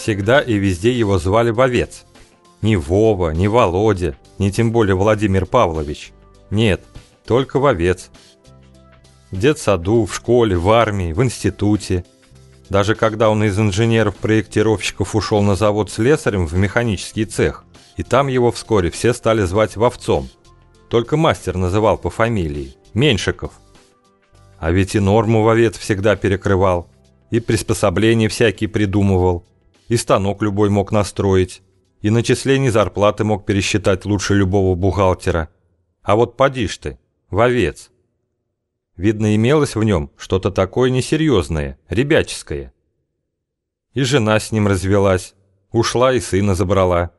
Всегда и везде его звали Вовец. Ни Вова, ни Володя, ни тем более Владимир Павлович. Нет, только Вовец. В детсаду, в школе, в армии, в институте. Даже когда он из инженеров-проектировщиков ушел на завод слесарем в механический цех, и там его вскоре все стали звать Вовцом. Только мастер называл по фамилии – Меньшиков. А ведь и норму Вовец всегда перекрывал, и приспособления всякие придумывал, и станок любой мог настроить, и начисление зарплаты мог пересчитать лучше любого бухгалтера. А вот поди ж ты, вовец. Видно, имелось в нем что-то такое несерьезное, ребяческое. И жена с ним развелась, ушла и сына забрала.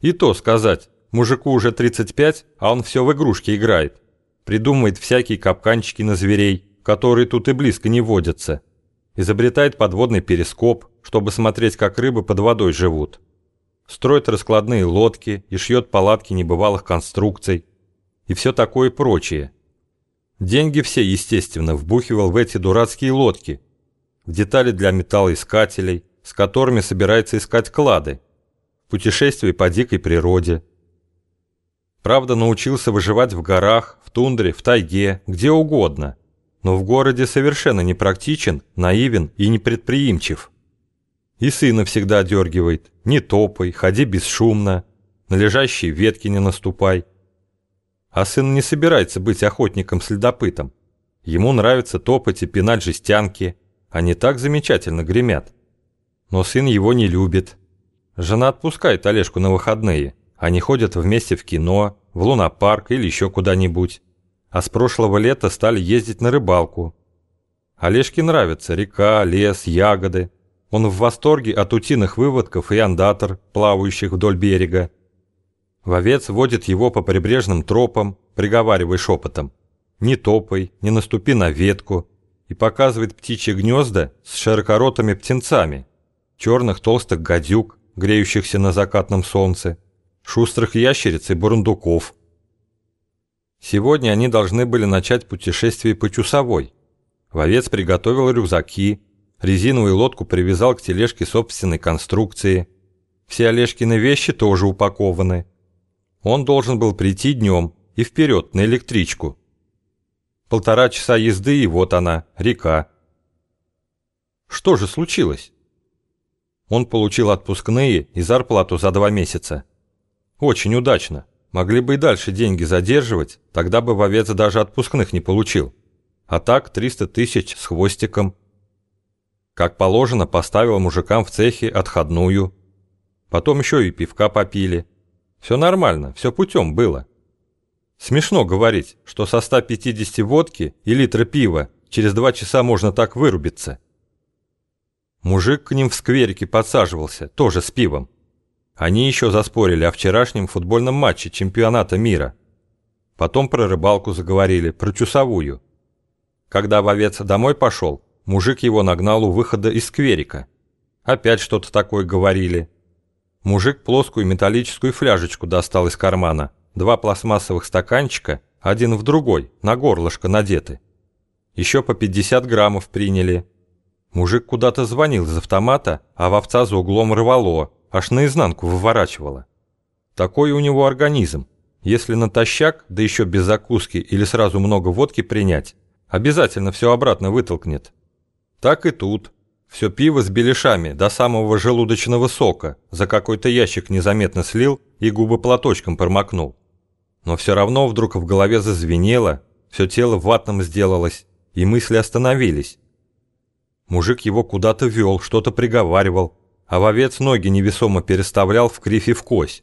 И то сказать, мужику уже 35, а он все в игрушки играет. Придумывает всякие капканчики на зверей, которые тут и близко не водятся. Изобретает подводный перископ, чтобы смотреть, как рыбы под водой живут. Строит раскладные лодки и шьет палатки небывалых конструкций. И все такое прочее. Деньги все, естественно, вбухивал в эти дурацкие лодки, в детали для металлоискателей, с которыми собирается искать клады, путешествий по дикой природе. Правда, научился выживать в горах, в тундре, в тайге, где угодно, но в городе совершенно непрактичен, наивен и непредприимчив. И сына всегда дергивает. Не топай, ходи бесшумно, на лежащие ветки не наступай. А сын не собирается быть охотником-следопытом. Ему нравится топать и пинать жестянки, они так замечательно гремят. Но сын его не любит. Жена отпускает Олежку на выходные. Они ходят вместе в кино, в лунопарк или еще куда-нибудь. А с прошлого лета стали ездить на рыбалку. Олежке нравится река, лес, ягоды. Он в восторге от утиных выводков и андатор, плавающих вдоль берега. Вовец водит его по прибрежным тропам, приговаривая шепотом «Не топай, не наступи на ветку» и показывает птичьи гнезда с широкоротыми птенцами, черных толстых гадюк, греющихся на закатном солнце, шустрых ящериц и бурундуков. Сегодня они должны были начать путешествие по Чусовой. Вовец приготовил рюкзаки, резиновую лодку привязал к тележке собственной конструкции. Все Олежкины вещи тоже упакованы. Он должен был прийти днем и вперед на электричку. Полтора часа езды, и вот она, река. Что же случилось? Он получил отпускные и зарплату за два месяца. Очень удачно. Могли бы и дальше деньги задерживать, тогда бы вовец даже отпускных не получил. А так 300 тысяч с хвостиком – как положено, поставил мужикам в цехе отходную. Потом еще и пивка попили. Все нормально, все путем было. Смешно говорить, что со 150 водки и литра пива через два часа можно так вырубиться. Мужик к ним в скверике подсаживался, тоже с пивом. Они еще заспорили о вчерашнем футбольном матче чемпионата мира. Потом про рыбалку заговорили, про часовую. Когда вовец домой пошел, Мужик его нагнал у выхода из скверика. Опять что-то такое говорили. Мужик плоскую металлическую фляжечку достал из кармана. Два пластмассовых стаканчика, один в другой, на горлышко надеты. Еще по 50 граммов приняли. Мужик куда-то звонил из автомата, а вовца за углом рвало, аж наизнанку выворачивало. Такой у него организм. Если натощак, да еще без закуски или сразу много водки принять, обязательно все обратно вытолкнет. Так и тут. Все пиво с беляшами до самого желудочного сока за какой-то ящик незаметно слил и губы платочком промокнул. Но все равно вдруг в голове зазвенело, все тело ватным сделалось, и мысли остановились. Мужик его куда-то вел, что-то приговаривал, а вовец ноги невесомо переставлял в кривь и в кось.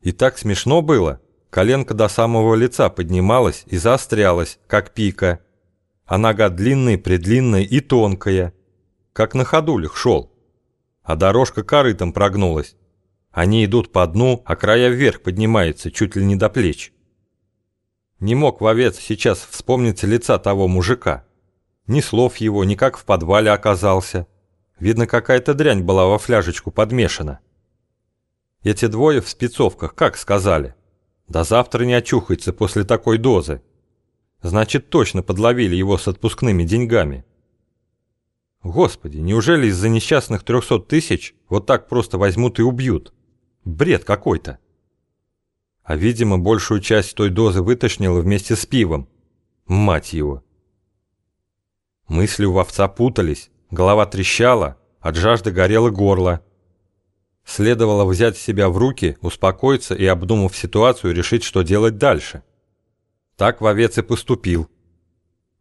И так смешно было, коленка до самого лица поднималась и заострялась, как пика, а нога длинная-предлинная и тонкая, как на ходулях шел. А дорожка корытом прогнулась. Они идут по дну, а края вверх поднимаются чуть ли не до плеч. Не мог вовец сейчас вспомнить лица того мужика. Ни слов его, ни как в подвале оказался. Видно, какая-то дрянь была во фляжечку подмешана. Эти двое в спецовках как сказали? До завтра не очухается после такой дозы. Значит, точно подловили его с отпускными деньгами. Господи, неужели из-за несчастных трехсот тысяч вот так просто возьмут и убьют? Бред какой-то. А, видимо, большую часть той дозы вытошнило вместе с пивом. Мать его. Мысли у овца путались, голова трещала, от жажды горело горло. Следовало взять себя в руки, успокоиться и, обдумав ситуацию, решить, что делать дальше. Так вовец и поступил.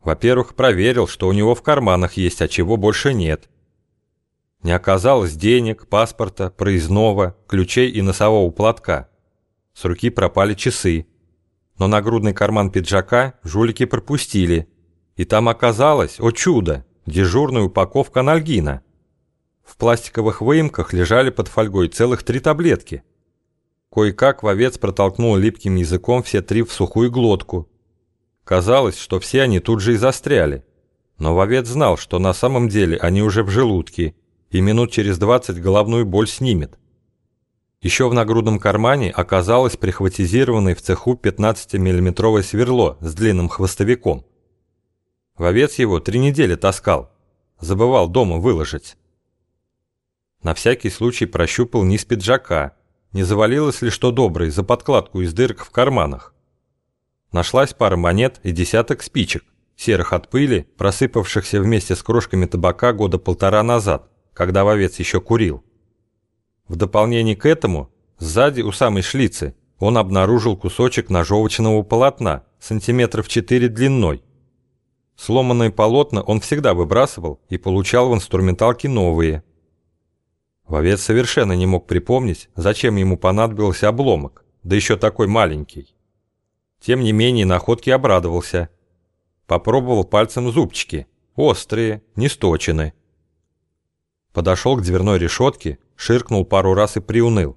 Во-первых, проверил, что у него в карманах есть, а чего больше нет. Не оказалось денег, паспорта, проездного, ключей и носового платка. С руки пропали часы. Но нагрудный карман пиджака жулики пропустили. И там оказалось, о чудо, дежурная упаковка анальгина. В пластиковых выемках лежали под фольгой целых три таблетки. Кое-как вовец протолкнул липким языком все три в сухую глотку Казалось, что все они тут же и застряли. Но вовец знал, что на самом деле они уже в желудке, и минут через двадцать головную боль снимет. Еще в нагрудном кармане оказалось прихватизированное в цеху 15-миллиметровое сверло с длинным хвостовиком. Вовец его три недели таскал, забывал дома выложить. На всякий случай прощупал низ пиджака, не завалилось ли что доброе за подкладку из дырок в карманах. Нашлась пара монет и десяток спичек, серых от пыли, просыпавшихся вместе с крошками табака года полтора назад, когда вовец еще курил. В дополнение к этому, сзади у самой шлицы, он обнаружил кусочек ножовочного полотна, сантиметров 4 длиной. Сломанные полотна он всегда выбрасывал и получал в инструменталке новые. Вовец совершенно не мог припомнить, зачем ему понадобился обломок, да еще такой маленький. Тем не менее, находки обрадовался. Попробовал пальцем зубчики. Острые, не сточены. Подошел к дверной решетке, ширкнул пару раз и приуныл.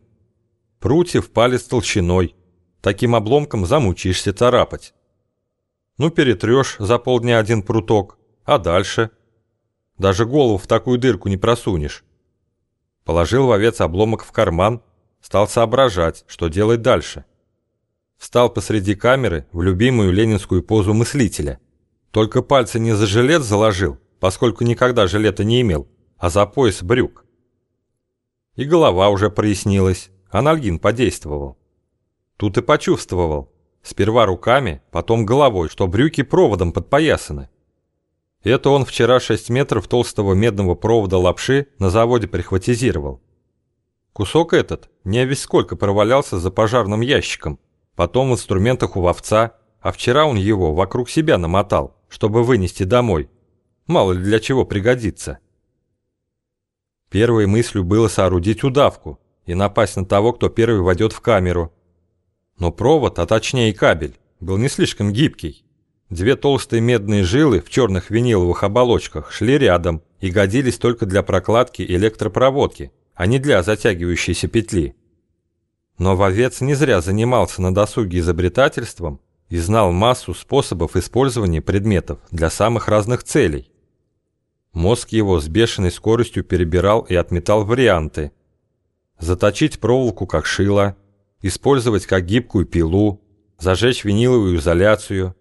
Прутьев палец толщиной. Таким обломком замучишься царапать. Ну, перетрешь за полдня один пруток. А дальше? Даже голову в такую дырку не просунешь. Положил вовец обломок в карман, стал соображать, что делать дальше. Встал посреди камеры в любимую ленинскую позу мыслителя. Только пальцы не за жилет заложил, поскольку никогда жилета не имел, а за пояс брюк. И голова уже прояснилась, анальгин подействовал. Тут и почувствовал. Сперва руками, потом головой, что брюки проводом подпоясаны. Это он вчера 6 метров толстого медного провода лапши на заводе прихватизировал. Кусок этот не весь сколько провалялся за пожарным ящиком, потом в инструментах у вовца, а вчера он его вокруг себя намотал, чтобы вынести домой. Мало ли для чего пригодится. Первой мыслью было соорудить удавку и напасть на того, кто первый войдет в камеру. Но провод, а точнее кабель, был не слишком гибкий. Две толстые медные жилы в черных виниловых оболочках шли рядом и годились только для прокладки электропроводки, а не для затягивающейся петли. Но вовец не зря занимался на досуге изобретательством и знал массу способов использования предметов для самых разных целей. Мозг его с бешеной скоростью перебирал и отметал варианты. Заточить проволоку как шило, использовать как гибкую пилу, зажечь виниловую изоляцию,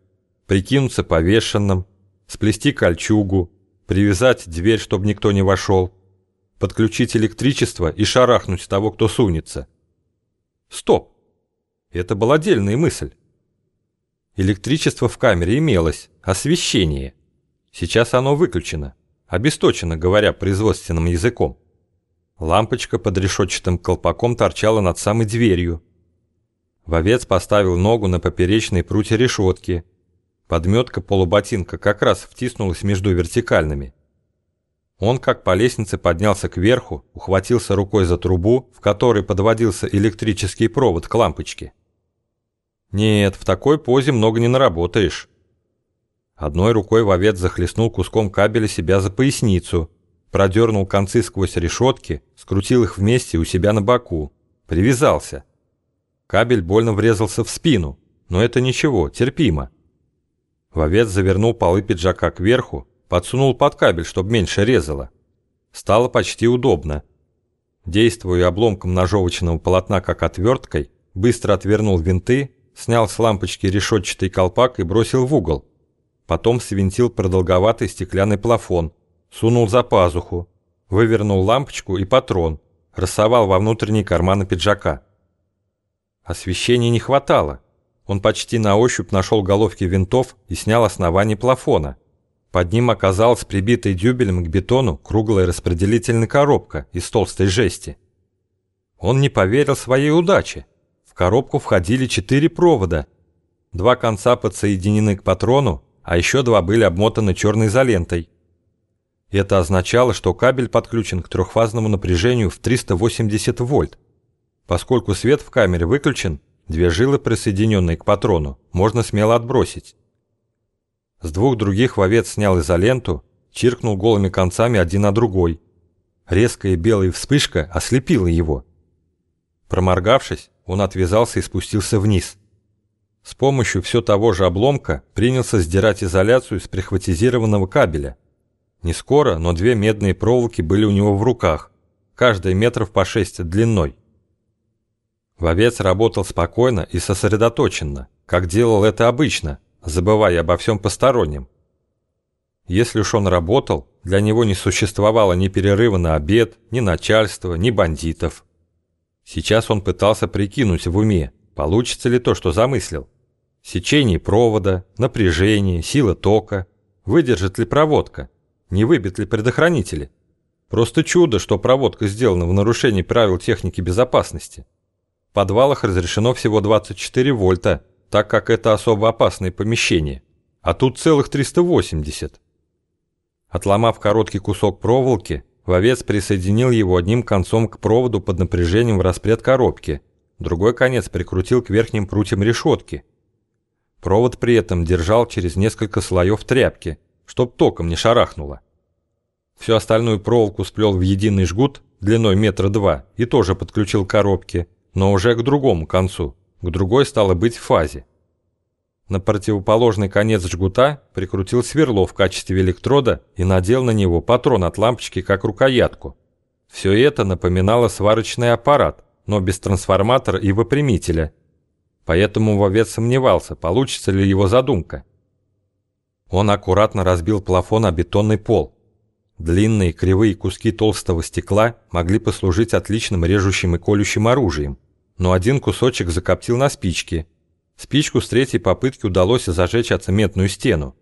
прикинуться повешенным, сплести кольчугу, привязать дверь, чтобы никто не вошел, подключить электричество и шарахнуть того, кто сунется – Стоп! Это была отдельная мысль. Электричество в камере имелось, освещение. Сейчас оно выключено, обесточено, говоря производственным языком. Лампочка под решетчатым колпаком торчала над самой дверью. Вовец поставил ногу на поперечной прутье решетки. Подметка полуботинка как раз втиснулась между вертикальными. Он, как по лестнице, поднялся кверху, ухватился рукой за трубу, в которой подводился электрический провод к лампочке. Нет, в такой позе много не наработаешь. Одной рукой вовец захлестнул куском кабеля себя за поясницу, продернул концы сквозь решетки, скрутил их вместе у себя на боку, привязался. Кабель больно врезался в спину, но это ничего, терпимо. Вовец завернул полы пиджака кверху, Подсунул под кабель, чтобы меньше резало. Стало почти удобно. Действуя обломком ножовочного полотна как отверткой, быстро отвернул винты, снял с лампочки решетчатый колпак и бросил в угол. Потом свинтил продолговатый стеклянный плафон, сунул за пазуху, вывернул лампочку и патрон, рассовал во внутренние карманы пиджака. Освещения не хватало. Он почти на ощупь нашел головки винтов и снял основание плафона. Под ним оказалась прибитая дюбелем к бетону круглая распределительная коробка из толстой жести. Он не поверил своей удаче. В коробку входили четыре провода. Два конца подсоединены к патрону, а еще два были обмотаны черной изолентой. Это означало, что кабель подключен к трехфазному напряжению в 380 вольт. Поскольку свет в камере выключен, две жилы, присоединенные к патрону, можно смело отбросить. С двух других вовец снял изоленту, чиркнул голыми концами один на другой. Резкая белая вспышка ослепила его. Проморгавшись, он отвязался и спустился вниз. С помощью все того же обломка принялся сдирать изоляцию из прихватизированного кабеля. Не скоро, но две медные проволоки были у него в руках, каждая метров по шесть длиной. Вовец работал спокойно и сосредоточенно, как делал это обычно, забывая обо всем постороннем. Если уж он работал, для него не существовало ни перерыва на обед, ни начальства, ни бандитов. Сейчас он пытался прикинуть в уме, получится ли то, что замыслил. Сечение провода, напряжение, сила тока, выдержит ли проводка, не выбит ли предохранители. Просто чудо, что проводка сделана в нарушении правил техники безопасности. Подвалах разрешено всего 24 вольта, так как это особо опасное помещение, а тут целых 380. Отломав короткий кусок проволоки, вовец присоединил его одним концом к проводу под напряжением в распред коробки, другой конец прикрутил к верхним прутьям решетки. Провод при этом держал через несколько слоев тряпки, чтоб током не шарахнуло. Всю остальную проволоку сплел в единый жгут длиной метра два и тоже подключил к коробке, но уже к другому концу, к другой стало быть фазе. На противоположный конец жгута прикрутил сверло в качестве электрода и надел на него патрон от лампочки как рукоятку. Все это напоминало сварочный аппарат, но без трансформатора и выпрямителя. Поэтому вовец сомневался, получится ли его задумка. Он аккуратно разбил плафон о бетонный пол. Длинные кривые куски толстого стекла могли послужить отличным режущим и колющим оружием но один кусочек закоптил на спичке. Спичку с третьей попытки удалось зажечь оцеметную стену.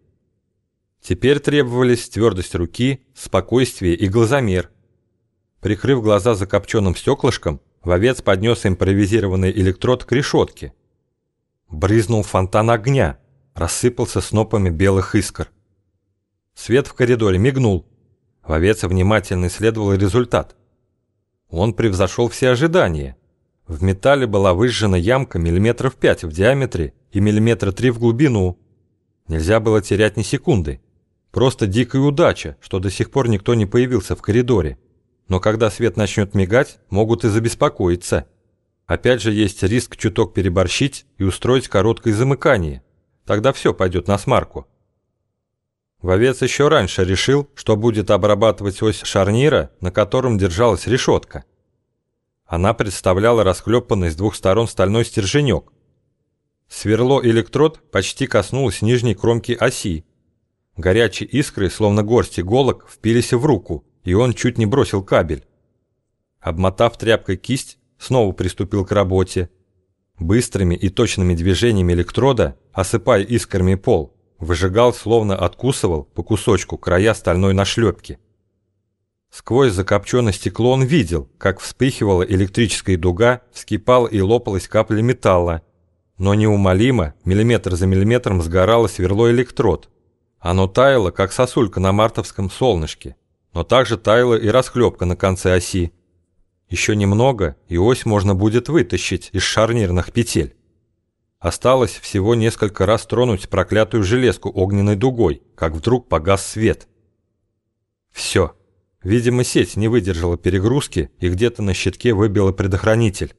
Теперь требовались твердость руки, спокойствие и глазомер. Прикрыв глаза закопченным стеклышком, вовец поднес импровизированный электрод к решетке. Брызнул фонтан огня, рассыпался снопами белых искр. Свет в коридоре мигнул. Вовец внимательно исследовал результат. Он превзошел все ожидания – в металле была выжжена ямка миллиметров пять в диаметре и миллиметра три в глубину. Нельзя было терять ни секунды. Просто дикая удача, что до сих пор никто не появился в коридоре. Но когда свет начнет мигать, могут и забеспокоиться. Опять же есть риск чуток переборщить и устроить короткое замыкание. Тогда все пойдет на смарку. Вовец еще раньше решил, что будет обрабатывать ось шарнира, на котором держалась решетка. Она представляла расклепанный с двух сторон стальной стерженек. Сверло-электрод почти коснулось нижней кромки оси. Горячие искры, словно горсть иголок, впились в руку, и он чуть не бросил кабель. Обмотав тряпкой кисть, снова приступил к работе. Быстрыми и точными движениями электрода, осыпая искрами пол, выжигал, словно откусывал по кусочку края стальной нашлепки. Сквозь закопченное стекло он видел, как вспыхивала электрическая дуга, вскипала и лопалась капля металла. Но неумолимо, миллиметр за миллиметром сгорало сверло электрод. Оно таяло, как сосулька на мартовском солнышке, но также таяла и расклепка на конце оси. Еще немного, и ось можно будет вытащить из шарнирных петель. Осталось всего несколько раз тронуть проклятую железку огненной дугой, как вдруг погас свет. Все. Видимо, сеть не выдержала перегрузки и где-то на щитке выбила предохранитель.